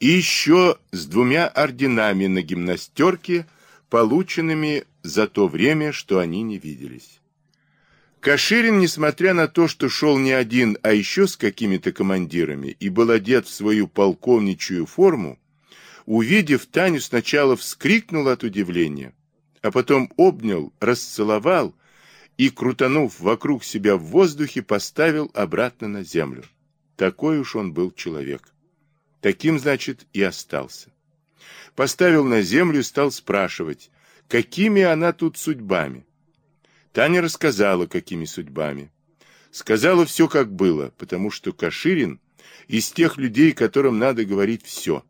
и еще с двумя орденами на гимнастерке, полученными за то время, что они не виделись. Каширин, несмотря на то, что шел не один, а еще с какими-то командирами и был одет в свою полковничью форму, увидев Таню, сначала вскрикнул от удивления, а потом обнял, расцеловал и, крутанув вокруг себя в воздухе, поставил обратно на землю. Такой уж он был человек. Таким, значит, и остался. Поставил на землю и стал спрашивать, какими она тут судьбами. Таня рассказала, какими судьбами. Сказала все, как было, потому что Каширин из тех людей, которым надо говорить все.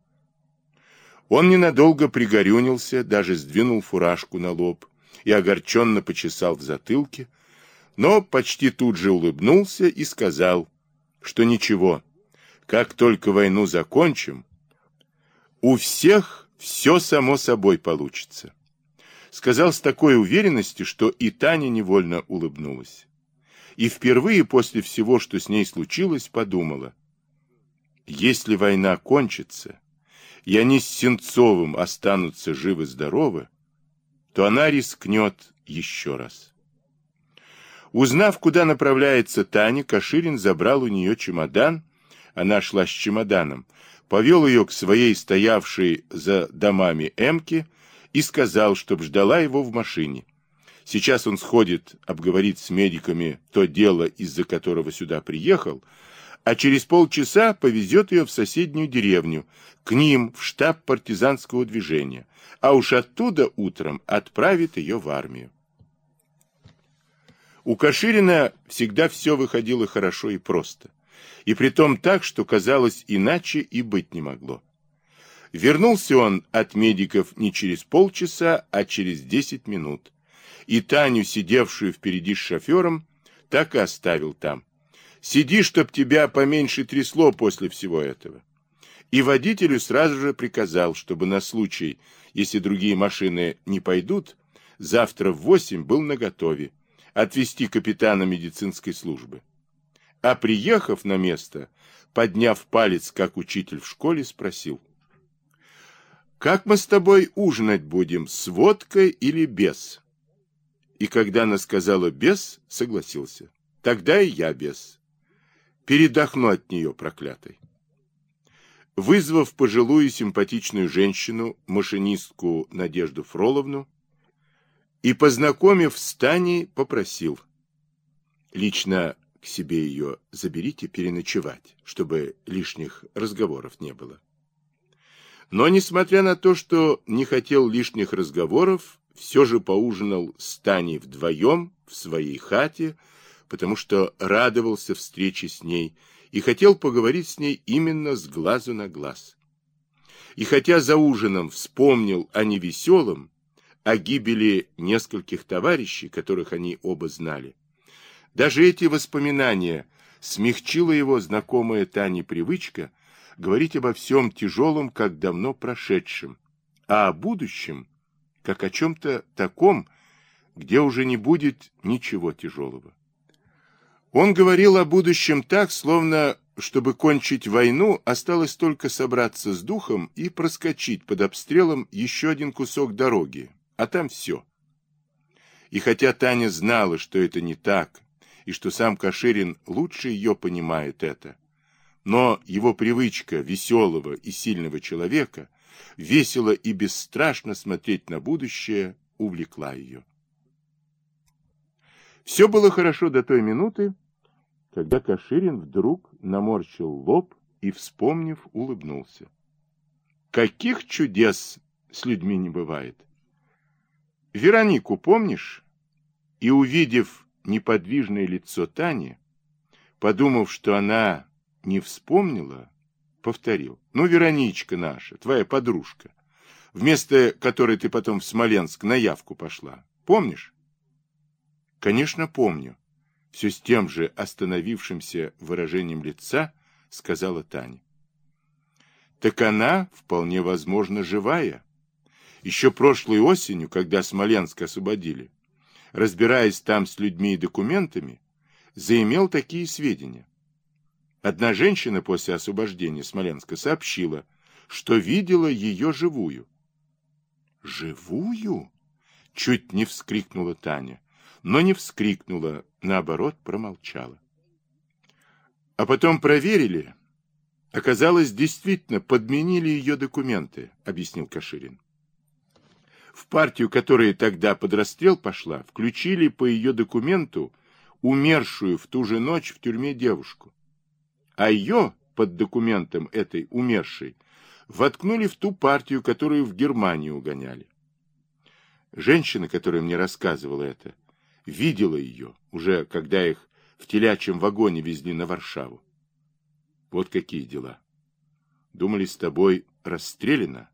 Он ненадолго пригорюнился, даже сдвинул фуражку на лоб и огорченно почесал в затылке, но почти тут же улыбнулся и сказал, что ничего, как только войну закончим, у всех все само собой получится. Сказал с такой уверенностью, что и Таня невольно улыбнулась. И впервые после всего, что с ней случилось, подумала, если война кончится, и они с Сенцовым останутся живы-здоровы, то она рискнет еще раз. Узнав, куда направляется Таня, Каширин забрал у нее чемодан она шла с чемоданом, повел ее к своей стоявшей за домами Эмке и сказал, чтоб ждала его в машине. Сейчас он сходит, обговорит с медиками то дело, из-за которого сюда приехал, а через полчаса повезет ее в соседнюю деревню, к ним, в штаб партизанского движения, а уж оттуда утром отправит ее в армию. У Каширина всегда все выходило хорошо и просто и притом так, что казалось иначе и быть не могло. Вернулся он от медиков не через полчаса, а через десять минут. И Таню, сидевшую впереди с шофером, так и оставил там. Сиди, чтоб тебя поменьше трясло после всего этого. И водителю сразу же приказал, чтобы на случай, если другие машины не пойдут, завтра в восемь был наготове, отвезти капитана медицинской службы а приехав на место, подняв палец, как учитель в школе, спросил. «Как мы с тобой ужинать будем, с водкой или без?» И когда она сказала «без», согласился. «Тогда и я без. Передохну от нее, проклятой». Вызвав пожилую симпатичную женщину, машинистку Надежду Фроловну, и, познакомив с Таней, попросил. Лично себе ее заберите переночевать, чтобы лишних разговоров не было. Но, несмотря на то, что не хотел лишних разговоров, все же поужинал с Таней вдвоем в своей хате, потому что радовался встрече с ней и хотел поговорить с ней именно с глазу на глаз. И хотя за ужином вспомнил о невеселом, о гибели нескольких товарищей, которых они оба знали, даже эти воспоминания смягчила его знакомая Тане привычка говорить обо всем тяжелом, как давно прошедшем, а о будущем, как о чем-то таком, где уже не будет ничего тяжелого. Он говорил о будущем так, словно, чтобы кончить войну, осталось только собраться с духом и проскочить под обстрелом еще один кусок дороги, а там все. И хотя Таня знала, что это не так, и что сам Каширин лучше ее понимает это. Но его привычка веселого и сильного человека, весело и бесстрашно смотреть на будущее, увлекла ее. Все было хорошо до той минуты, когда Каширин вдруг наморщил лоб и, вспомнив, улыбнулся. Каких чудес с людьми не бывает! Веронику помнишь? И, увидев неподвижное лицо Тани, подумав, что она не вспомнила, повторил. Ну, Вероничка наша, твоя подружка, вместо которой ты потом в Смоленск на явку пошла. Помнишь? Конечно, помню. Все с тем же остановившимся выражением лица сказала Таня. Так она, вполне возможно, живая. Еще прошлой осенью, когда Смоленск освободили, разбираясь там с людьми и документами, заимел такие сведения. Одна женщина после освобождения Смоленска сообщила, что видела ее живую. «Живую?» — чуть не вскрикнула Таня, но не вскрикнула, наоборот, промолчала. А потом проверили. Оказалось, действительно, подменили ее документы, объяснил Каширин. В партию, которая тогда под расстрел пошла, включили по ее документу умершую в ту же ночь в тюрьме девушку. А ее под документом этой умершей воткнули в ту партию, которую в Германию угоняли. Женщина, которая мне рассказывала это, видела ее, уже когда их в телячьем вагоне везли на Варшаву. Вот какие дела. Думали, с тобой расстреляна,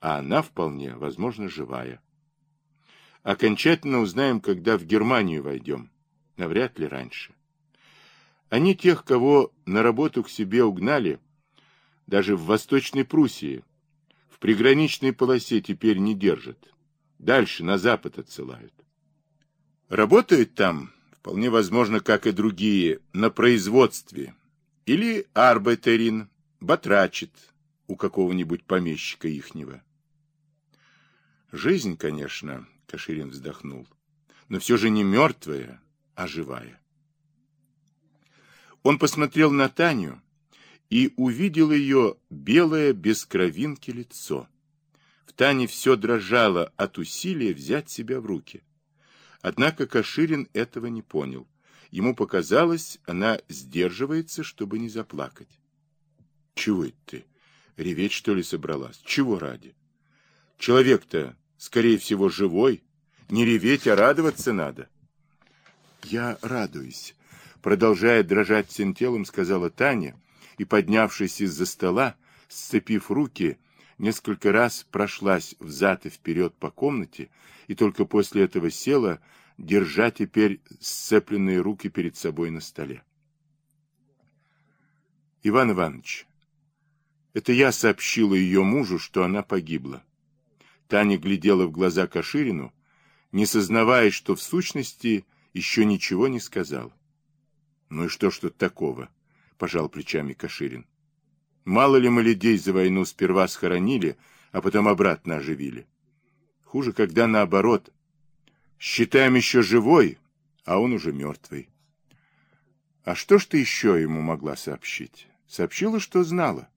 а она вполне, возможно, живая. Окончательно узнаем, когда в Германию войдем. Навряд ли раньше. Они тех, кого на работу к себе угнали, даже в Восточной Пруссии, в приграничной полосе теперь не держат. Дальше, на запад отсылают. Работают там, вполне возможно, как и другие, на производстве. Или арбайтерин, батрачит у какого-нибудь помещика ихнего. Жизнь, конечно, Каширин вздохнул, но все же не мертвая, а живая. Он посмотрел на Таню и увидел ее белое без кровинки лицо. В Тане все дрожало от усилия взять себя в руки. Однако Каширин этого не понял. Ему показалось, она сдерживается, чтобы не заплакать. Чего это ты? Реветь, что ли, собралась? Чего ради? Человек-то, скорее всего, живой. Не реветь, а радоваться надо. Я радуюсь. Продолжая дрожать всем телом, сказала Таня, и, поднявшись из-за стола, сцепив руки, несколько раз прошлась взад и вперед по комнате и только после этого села, держа теперь сцепленные руки перед собой на столе. Иван Иванович, это я сообщила ее мужу, что она погибла. Таня глядела в глаза Каширину, не сознавая, что в сущности еще ничего не сказал. Ну и что ж тут такого? Пожал плечами Каширин. Мало ли мы людей за войну сперва схоронили, а потом обратно оживили. Хуже, когда наоборот. Считаем еще живой, а он уже мертвый. А что ж ты еще ему могла сообщить? Сообщила, что знала.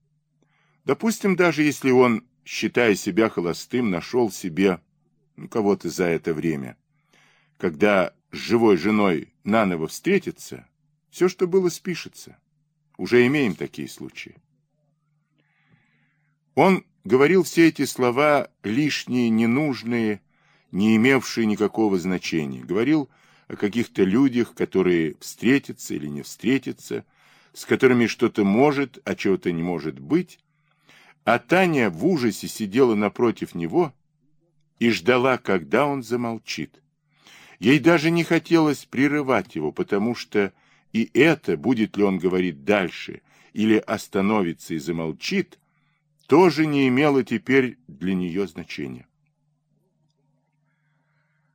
Допустим, даже если он, считая себя холостым, нашел себе ну, кого-то за это время. Когда с живой женой наново встретится, все, что было, спишется. Уже имеем такие случаи. Он говорил все эти слова лишние, ненужные, не имевшие никакого значения. Говорил о каких-то людях, которые встретятся или не встретятся, с которыми что-то может, а чего-то не может быть. А Таня в ужасе сидела напротив него и ждала, когда он замолчит. Ей даже не хотелось прерывать его, потому что и это, будет ли он говорить дальше или остановится и замолчит, тоже не имело теперь для нее значения.